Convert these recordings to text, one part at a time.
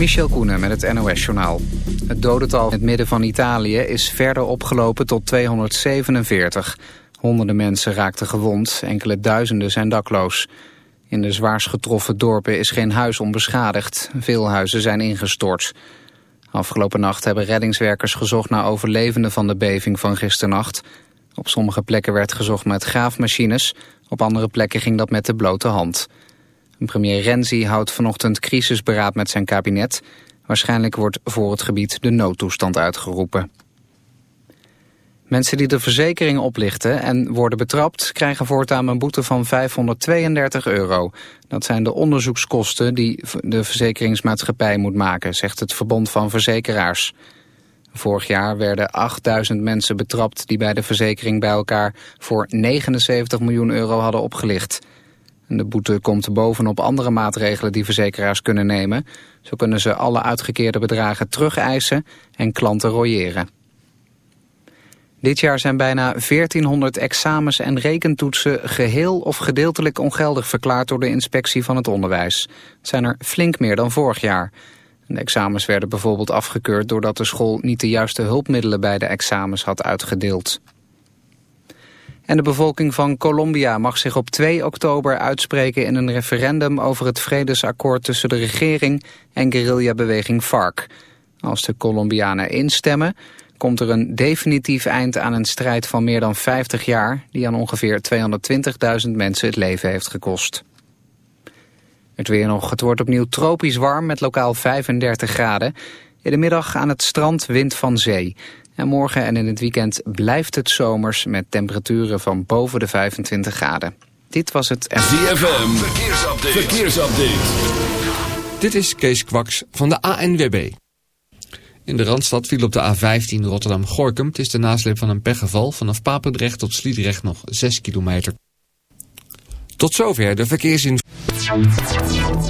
Michel Koenen met het NOS-journaal. Het dodental in het midden van Italië is verder opgelopen tot 247. Honderden mensen raakten gewond, enkele duizenden zijn dakloos. In de zwaarst getroffen dorpen is geen huis onbeschadigd. Veel huizen zijn ingestort. Afgelopen nacht hebben reddingswerkers gezocht naar overlevenden van de beving van gisternacht. Op sommige plekken werd gezocht met graafmachines. Op andere plekken ging dat met de blote hand. Premier Renzi houdt vanochtend crisisberaad met zijn kabinet. Waarschijnlijk wordt voor het gebied de noodtoestand uitgeroepen. Mensen die de verzekering oplichten en worden betrapt... krijgen voortaan een boete van 532 euro. Dat zijn de onderzoekskosten die de verzekeringsmaatschappij moet maken... zegt het Verbond van Verzekeraars. Vorig jaar werden 8000 mensen betrapt... die bij de verzekering bij elkaar voor 79 miljoen euro hadden opgelicht... De boete komt bovenop andere maatregelen die verzekeraars kunnen nemen. Zo kunnen ze alle uitgekeerde bedragen terugeisen en klanten royeren. Dit jaar zijn bijna 1400 examens en rekentoetsen geheel of gedeeltelijk ongeldig verklaard door de inspectie van het onderwijs. Het zijn er flink meer dan vorig jaar. De examens werden bijvoorbeeld afgekeurd doordat de school niet de juiste hulpmiddelen bij de examens had uitgedeeld. En de bevolking van Colombia mag zich op 2 oktober uitspreken in een referendum over het vredesakkoord tussen de regering en guerrillabeweging FARC. Als de Colombianen instemmen, komt er een definitief eind aan een strijd van meer dan 50 jaar die aan ongeveer 220.000 mensen het leven heeft gekost. Het weer nog, het wordt opnieuw tropisch warm met lokaal 35 graden. In de middag aan het strand wind van zee. En morgen en in het weekend blijft het zomers met temperaturen van boven de 25 graden. Dit was het... ZFM, verkeersupdate. verkeersupdate. Dit is Kees Kwaks van de ANWB. In de Randstad viel op de A15 Rotterdam-Gorkum. Het is de nasleep van een pechgeval. Vanaf Papendrecht tot Sliedrecht nog 6 kilometer. Tot zover de verkeersinformatie.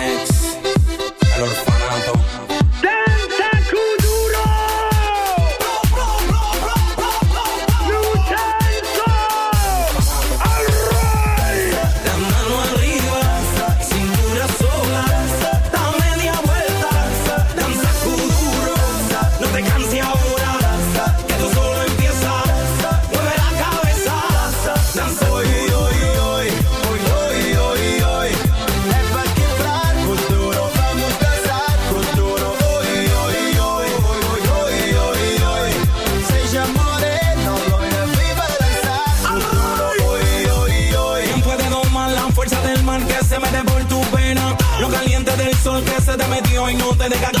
te negas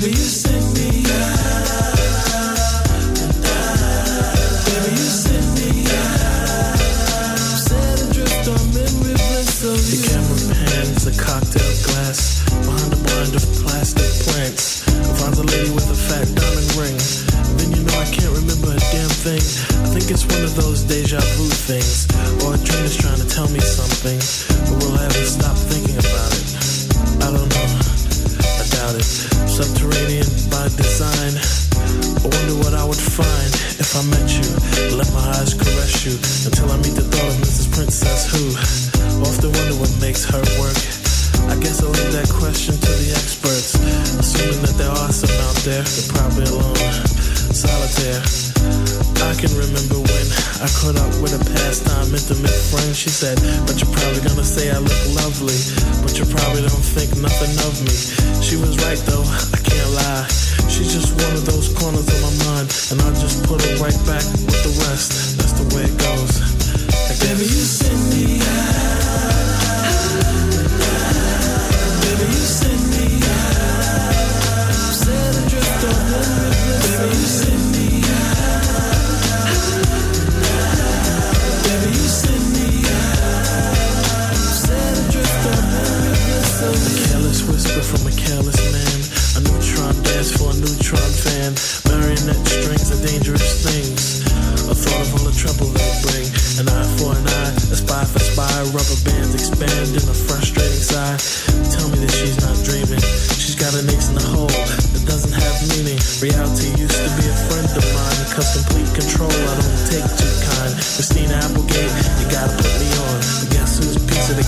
Baby, you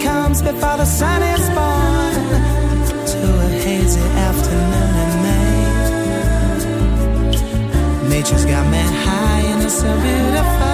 comes before the sun is born to a hazy afternoon in May. Nature's got me high and it's so beautiful.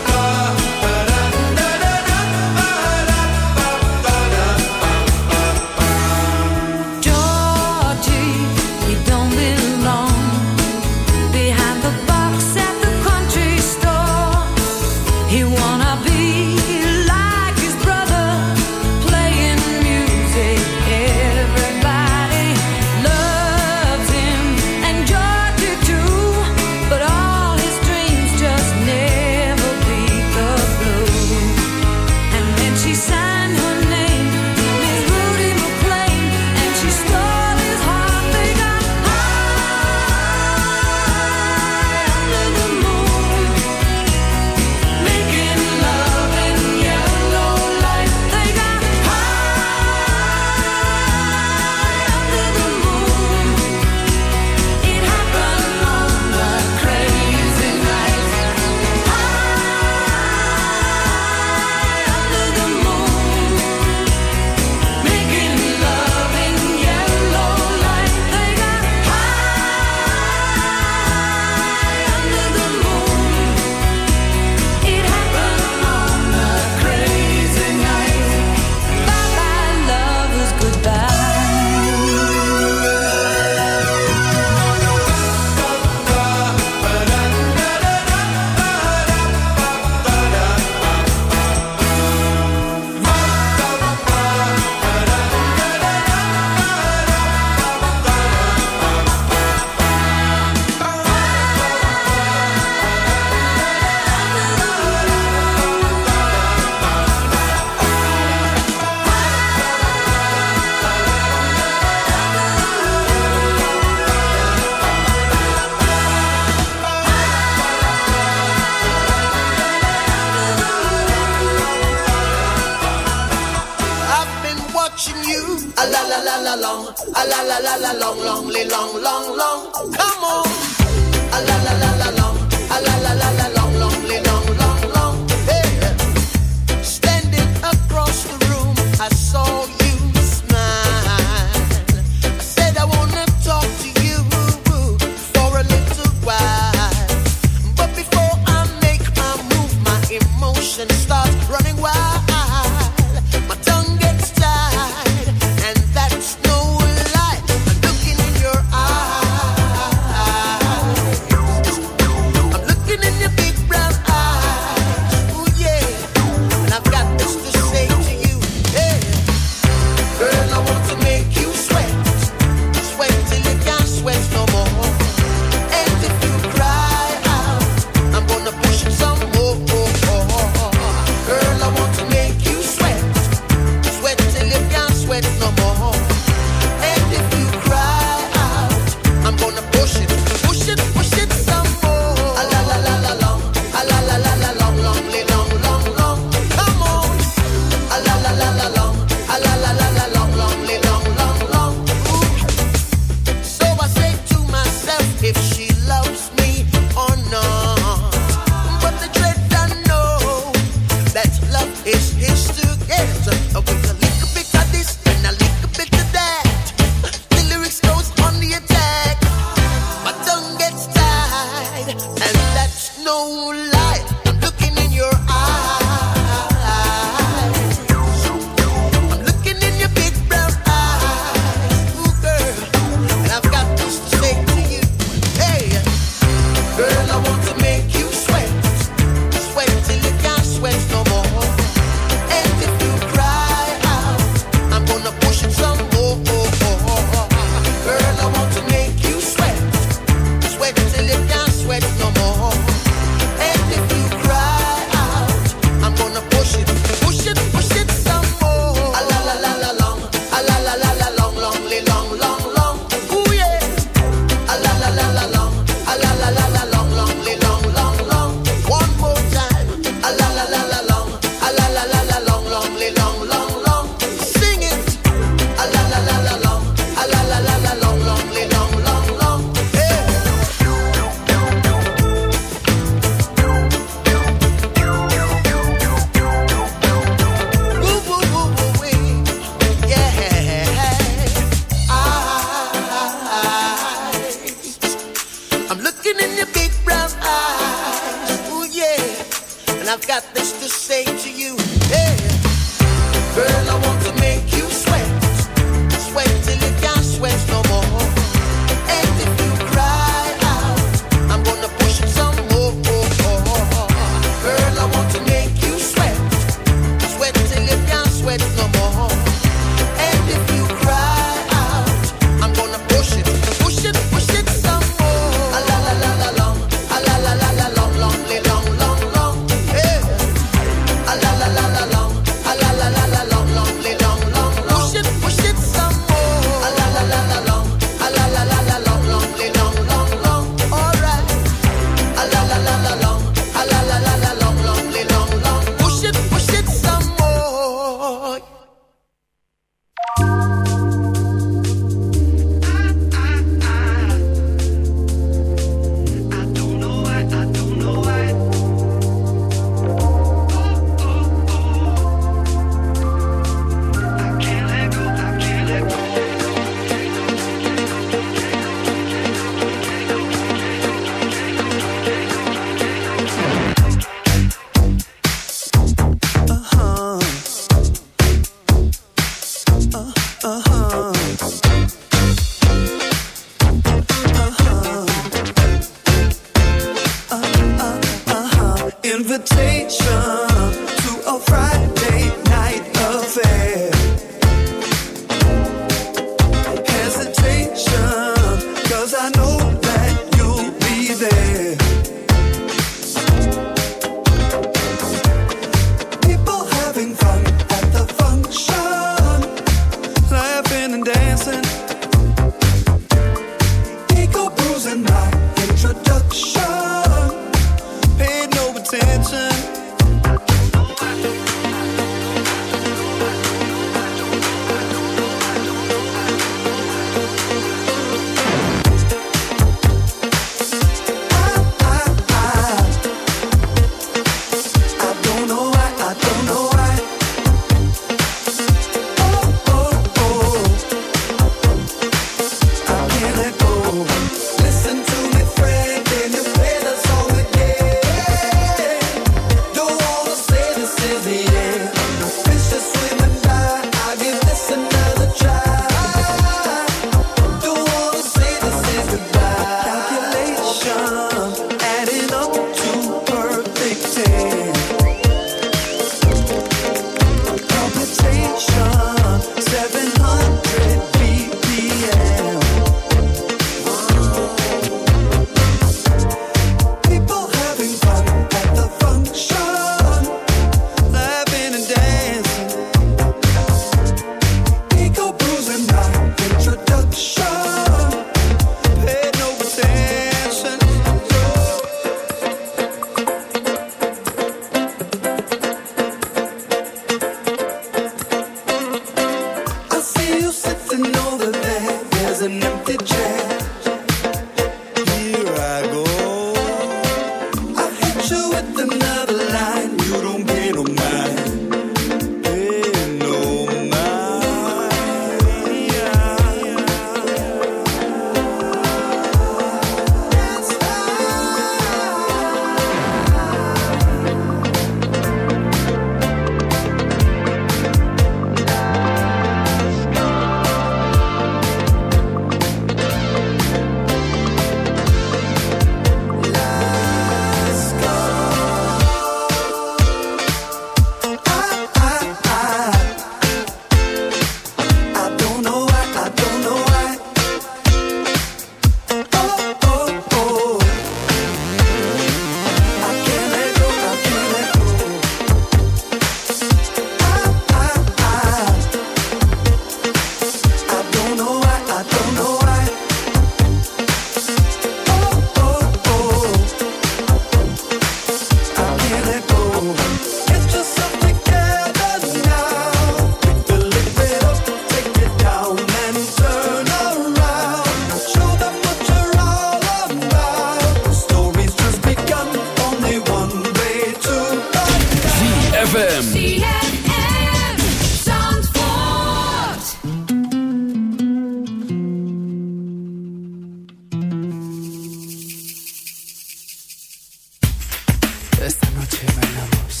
Esta noche bailamos.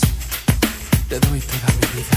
Te doy toda mi vida.